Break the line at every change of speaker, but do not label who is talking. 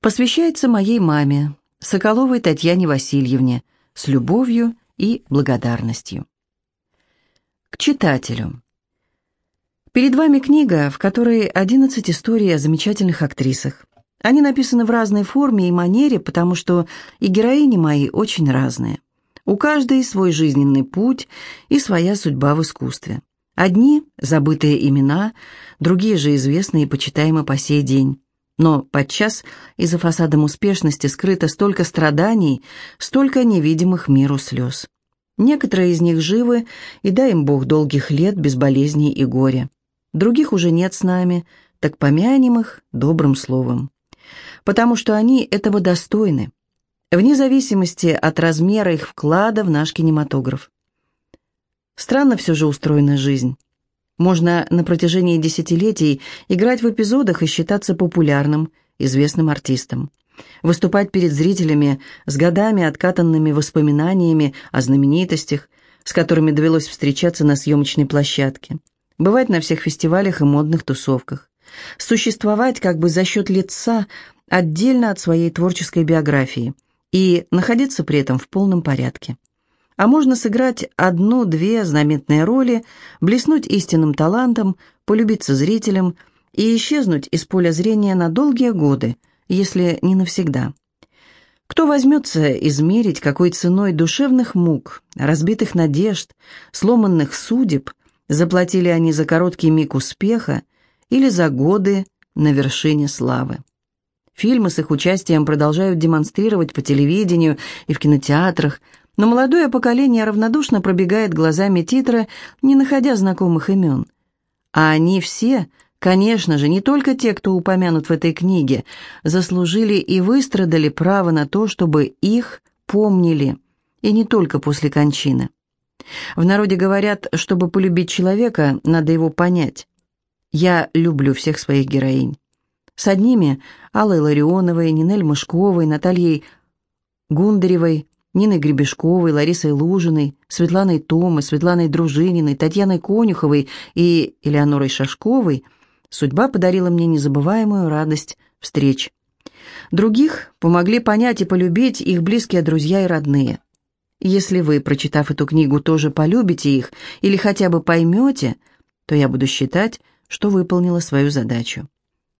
Посвящается моей маме, Соколовой Татьяне Васильевне, с любовью и благодарностью. К читателю. Перед вами книга, в которой 11 историй о замечательных актрисах. Они написаны в разной форме и манере, потому что и героини мои очень разные. У каждой свой жизненный путь и своя судьба в искусстве. Одни – забытые имена, другие же известные и почитаемы по сей день. Но подчас и за фасадом успешности скрыто столько страданий, столько невидимых миру слез. Некоторые из них живы, и дай им Бог долгих лет без болезней и горя. Других уже нет с нами, так помянем их добрым словом. Потому что они этого достойны, вне зависимости от размера их вклада в наш кинематограф. Странно все же устроена жизнь. Можно на протяжении десятилетий играть в эпизодах и считаться популярным, известным артистом. Выступать перед зрителями с годами откатанными воспоминаниями о знаменитостях, с которыми довелось встречаться на съемочной площадке. Бывать на всех фестивалях и модных тусовках. Существовать как бы за счет лица, отдельно от своей творческой биографии. И находиться при этом в полном порядке а можно сыграть одну-две знаменитые роли, блеснуть истинным талантом, полюбиться зрителям и исчезнуть из поля зрения на долгие годы, если не навсегда. Кто возьмется измерить, какой ценой душевных мук, разбитых надежд, сломанных судеб заплатили они за короткий миг успеха или за годы на вершине славы? Фильмы с их участием продолжают демонстрировать по телевидению и в кинотеатрах, но молодое поколение равнодушно пробегает глазами титры, не находя знакомых имен. А они все, конечно же, не только те, кто упомянут в этой книге, заслужили и выстрадали право на то, чтобы их помнили, и не только после кончины. В народе говорят, чтобы полюбить человека, надо его понять. Я люблю всех своих героинь. С одними – Аллой Ларионовой, Нинель Мышковой, Натальей Гундаревой, Ниной Гребешковой, Ларисой Лужиной, Светланой Томой, Светланой Дружининой, Татьяной Конюховой и Элеонорой Шашковой судьба подарила мне незабываемую радость встреч. Других помогли понять и полюбить их близкие друзья и родные. Если вы, прочитав эту книгу, тоже полюбите их или хотя бы поймете, то я буду считать, что выполнила свою задачу.